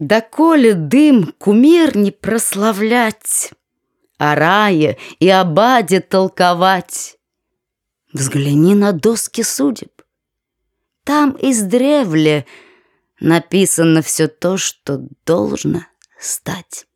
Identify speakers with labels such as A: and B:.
A: Доколе дым кумир не прославлять, О рае и обаде толковать. Взгляни на доски судеб. Там издревле написано все то, что должно стать.